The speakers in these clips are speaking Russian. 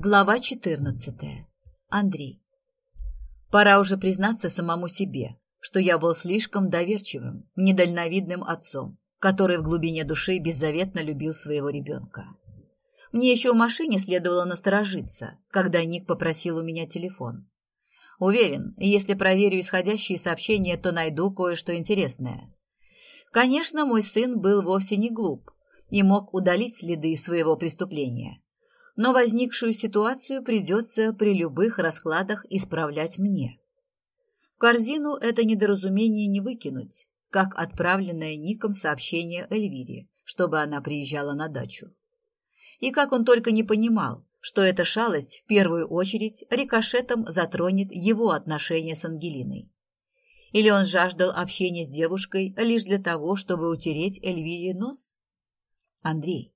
Глава 14. Андрей. Пора уже признаться самому себе, что я был слишком доверчивым, недальновидным отцом, который в глубине души беззаветно любил своего ребенка. Мне еще в машине следовало насторожиться, когда Ник попросил у меня телефон. Уверен, если проверю исходящие сообщения, то найду кое-что интересное. Конечно, мой сын был вовсе не глуп и мог удалить следы своего преступления но возникшую ситуацию придется при любых раскладах исправлять мне. В корзину это недоразумение не выкинуть, как отправленное Ником сообщение Эльвире, чтобы она приезжала на дачу. И как он только не понимал, что эта шалость в первую очередь рикошетом затронет его отношения с Ангелиной. Или он жаждал общения с девушкой лишь для того, чтобы утереть Эльвире нос? Андрей,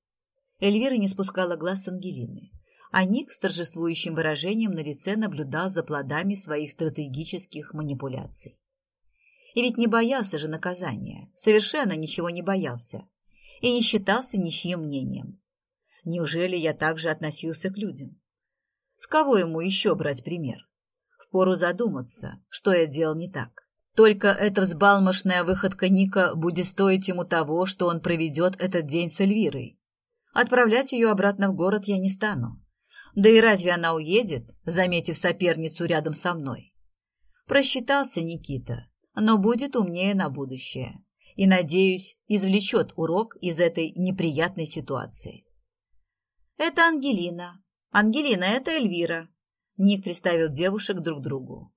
Эльвира не спускала глаз с Ангелины, а Ник с торжествующим выражением на лице наблюдал за плодами своих стратегических манипуляций. И ведь не боялся же наказания, совершенно ничего не боялся и не считался ничьим мнением. Неужели я также относился к людям? С кого ему еще брать пример? Впору задуматься, что я делал не так. Только эта взбалмошная выходка Ника будет стоить ему того, что он проведет этот день с Эльвирой. Отправлять ее обратно в город я не стану. Да и разве она уедет, заметив соперницу рядом со мной? Просчитался Никита, но будет умнее на будущее. И, надеюсь, извлечет урок из этой неприятной ситуации. Это Ангелина. Ангелина, это Эльвира. Ник представил девушек друг другу.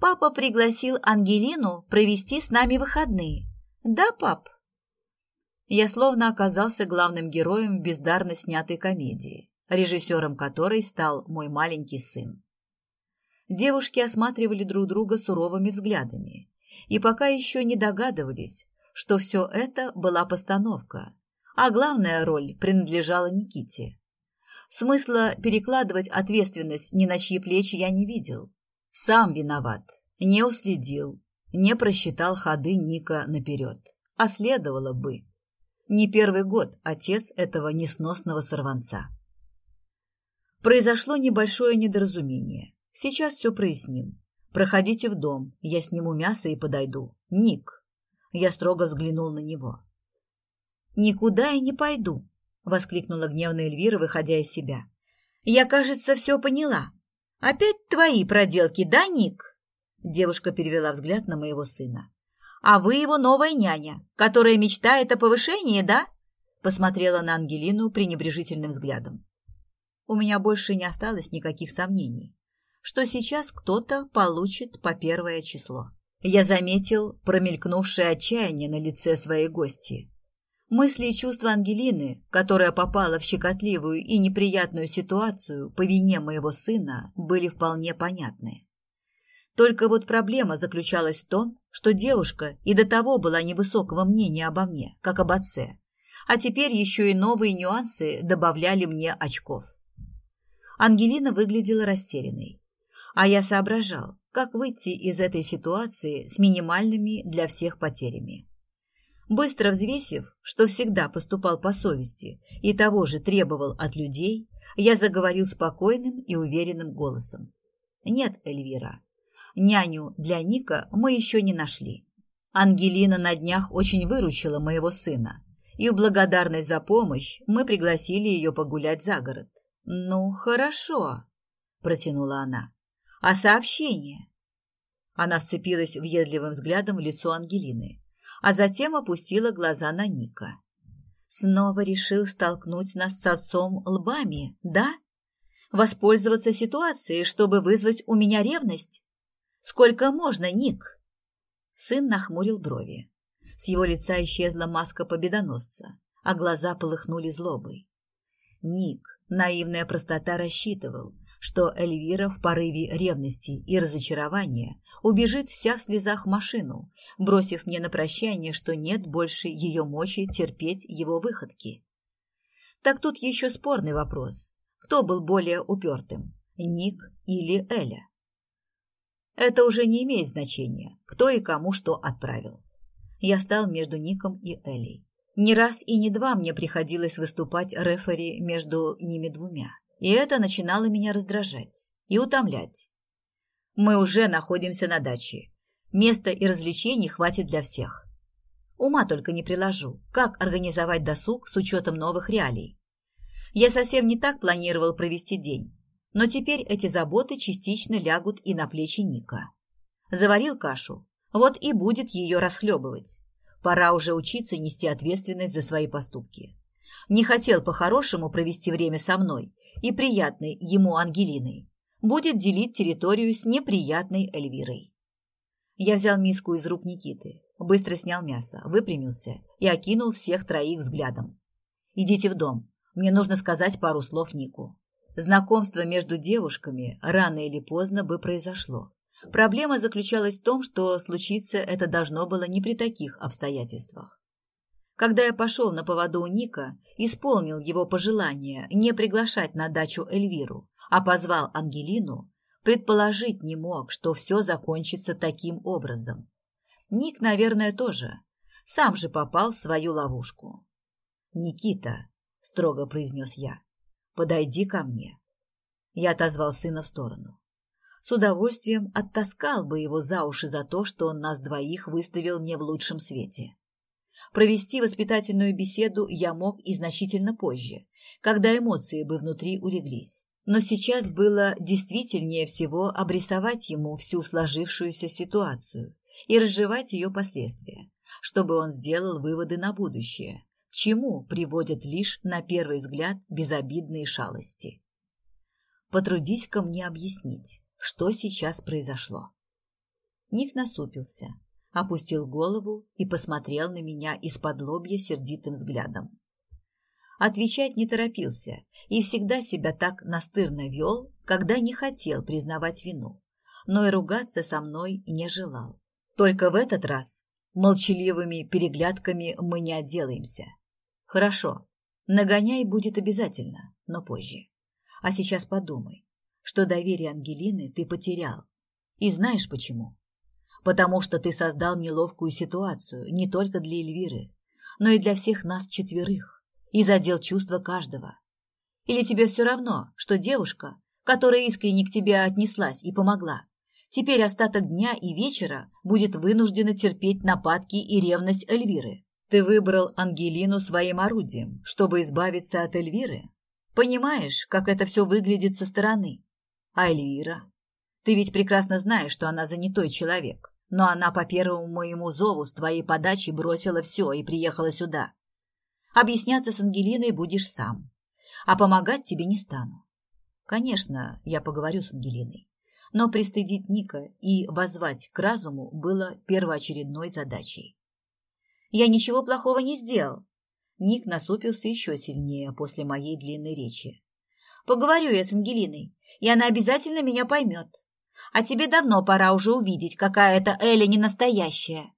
Папа пригласил Ангелину провести с нами выходные. Да, пап? Я словно оказался главным героем бездарно снятой комедии, режиссером которой стал мой маленький сын. Девушки осматривали друг друга суровыми взглядами и пока еще не догадывались, что все это была постановка, а главная роль принадлежала Никите. Смысла перекладывать ответственность ни на чьи плечи я не видел. Сам виноват, не уследил, не просчитал ходы Ника наперед, а следовало бы. Не первый год отец этого несносного сорванца. Произошло небольшое недоразумение. Сейчас все проясним. Проходите в дом, я сниму мясо и подойду. Ник. Я строго взглянул на него. Никуда я не пойду, воскликнула гневная Эльвира, выходя из себя. Я, кажется, все поняла. Опять твои проделки, да, Ник? Девушка перевела взгляд на моего сына. А вы его новая няня, которая мечтает о повышении, да? Посмотрела на Ангелину пренебрежительным взглядом. У меня больше не осталось никаких сомнений, что сейчас кто-то получит по первое число. Я заметил промелькнувшее отчаяние на лице своей гости. Мысли и чувства Ангелины, которая попала в щекотливую и неприятную ситуацию по вине моего сына, были вполне понятны. Только вот проблема заключалась в том, что девушка и до того была невысокого мнения обо мне, как об отце, а теперь еще и новые нюансы добавляли мне очков. Ангелина выглядела растерянной, а я соображал, как выйти из этой ситуации с минимальными для всех потерями. Быстро взвесив, что всегда поступал по совести и того же требовал от людей, я заговорил спокойным и уверенным голосом. «Нет, Эльвира, Няню для Ника мы еще не нашли. Ангелина на днях очень выручила моего сына, и в благодарность за помощь мы пригласили ее погулять за город. «Ну, хорошо», – протянула она. «А сообщение?» Она вцепилась въедливым взглядом в лицо Ангелины, а затем опустила глаза на Ника. «Снова решил столкнуть нас с отцом лбами, да? Воспользоваться ситуацией, чтобы вызвать у меня ревность? Сколько можно, Ник? Сын нахмурил брови. С его лица исчезла маска победоносца, а глаза полыхнули злобой. Ник, наивная простота, рассчитывал, что Эльвира в порыве ревности и разочарования убежит вся в слезах в машину, бросив мне на прощание, что нет больше ее мочи терпеть его выходки. Так тут еще спорный вопрос. Кто был более упертым, Ник или Эля? Это уже не имеет значения, кто и кому что отправил. Я стал между Ником и Элей. Не раз и не два мне приходилось выступать рефери между ними двумя. И это начинало меня раздражать и утомлять. Мы уже находимся на даче. Места и развлечений хватит для всех. Ума только не приложу, как организовать досуг с учетом новых реалий. Я совсем не так планировал провести день, но теперь эти заботы частично лягут и на плечи Ника. Заварил кашу, вот и будет ее расхлебывать. Пора уже учиться нести ответственность за свои поступки. Не хотел по-хорошему провести время со мной и приятной ему Ангелиной. Будет делить территорию с неприятной Эльвирой. Я взял миску из рук Никиты, быстро снял мясо, выпрямился и окинул всех троих взглядом. «Идите в дом. Мне нужно сказать пару слов Нику. Знакомство между девушками рано или поздно бы произошло. Проблема заключалась в том, что случиться это должно было не при таких обстоятельствах. Когда я пошел на поводу у Ника, исполнил его пожелание не приглашать на дачу Эльвиру, а позвал Ангелину, предположить не мог, что все закончится таким образом. Ник, наверное, тоже. Сам же попал в свою ловушку. «Никита», — строго произнес я, — «подойди ко мне». Я отозвал сына в сторону. С удовольствием оттаскал бы его за уши за то, что он нас двоих выставил не в лучшем свете. Провести воспитательную беседу я мог и значительно позже, когда эмоции бы внутри улеглись. Но сейчас было действительнее всего обрисовать ему всю сложившуюся ситуацию и разжевать ее последствия, чтобы он сделал выводы на будущее, чему приводят лишь, на первый взгляд, безобидные шалости. Потрудись ко мне объяснить, что сейчас произошло. Ник насупился, опустил голову и посмотрел на меня из-под лобья сердитым взглядом. Отвечать не торопился и всегда себя так настырно вел, когда не хотел признавать вину, но и ругаться со мной не желал. Только в этот раз молчаливыми переглядками мы не отделаемся. Хорошо, нагоняй будет обязательно, но позже. А сейчас подумай, что доверие Ангелины ты потерял. И знаешь почему? Потому что ты создал неловкую ситуацию не только для Эльвиры, но и для всех нас четверых и задел чувства каждого. Или тебе все равно, что девушка, которая искренне к тебе отнеслась и помогла, теперь остаток дня и вечера будет вынуждена терпеть нападки и ревность Эльвиры? Ты выбрал Ангелину своим орудием, чтобы избавиться от Эльвиры? Понимаешь, как это все выглядит со стороны? А Эльвира? Ты ведь прекрасно знаешь, что она занятой человек, но она по первому моему зову с твоей подачи бросила все и приехала сюда. Объясняться с Ангелиной будешь сам, а помогать тебе не стану. Конечно, я поговорю с Ангелиной, но пристыдить Ника и возвать к разуму было первоочередной задачей. Я ничего плохого не сделал. Ник насупился еще сильнее после моей длинной речи. Поговорю я с Ангелиной, и она обязательно меня поймет. А тебе давно пора уже увидеть, какая эта Эля не настоящая.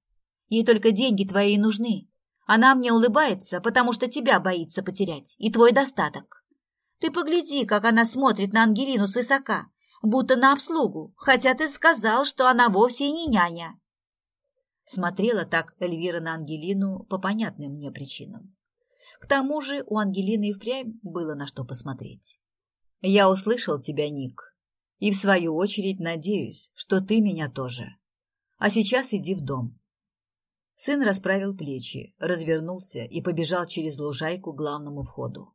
Ей только деньги твои нужны, она мне улыбается, потому что тебя боится потерять, и твой достаток. Ты погляди, как она смотрит на Ангелину свысока, будто на обслугу, хотя ты сказал, что она вовсе не няня. Смотрела так Эльвира на Ангелину по понятным мне причинам. К тому же у Ангелины и впрямь было на что посмотреть. Я услышал тебя, Ник, и в свою очередь надеюсь, что ты меня тоже. А сейчас иди в дом. Сын расправил плечи, развернулся и побежал через лужайку к главному входу.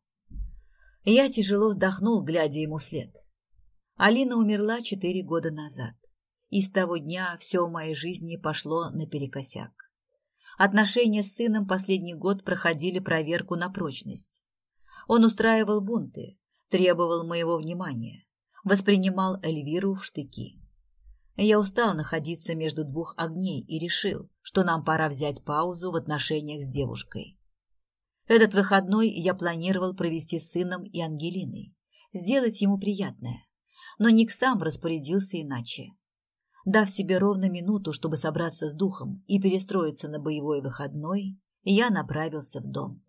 Я тяжело вздохнул, глядя ему вслед. Алина умерла четыре года назад, и с того дня все в моей жизни пошло наперекосяк. Отношения с сыном последний год проходили проверку на прочность. Он устраивал бунты, требовал моего внимания, воспринимал Эльвиру в штыки. Я устал находиться между двух огней и решил, что нам пора взять паузу в отношениях с девушкой. Этот выходной я планировал провести с сыном и Ангелиной, сделать ему приятное, но Ник сам распорядился иначе. Дав себе ровно минуту, чтобы собраться с духом и перестроиться на боевой выходной, я направился в дом.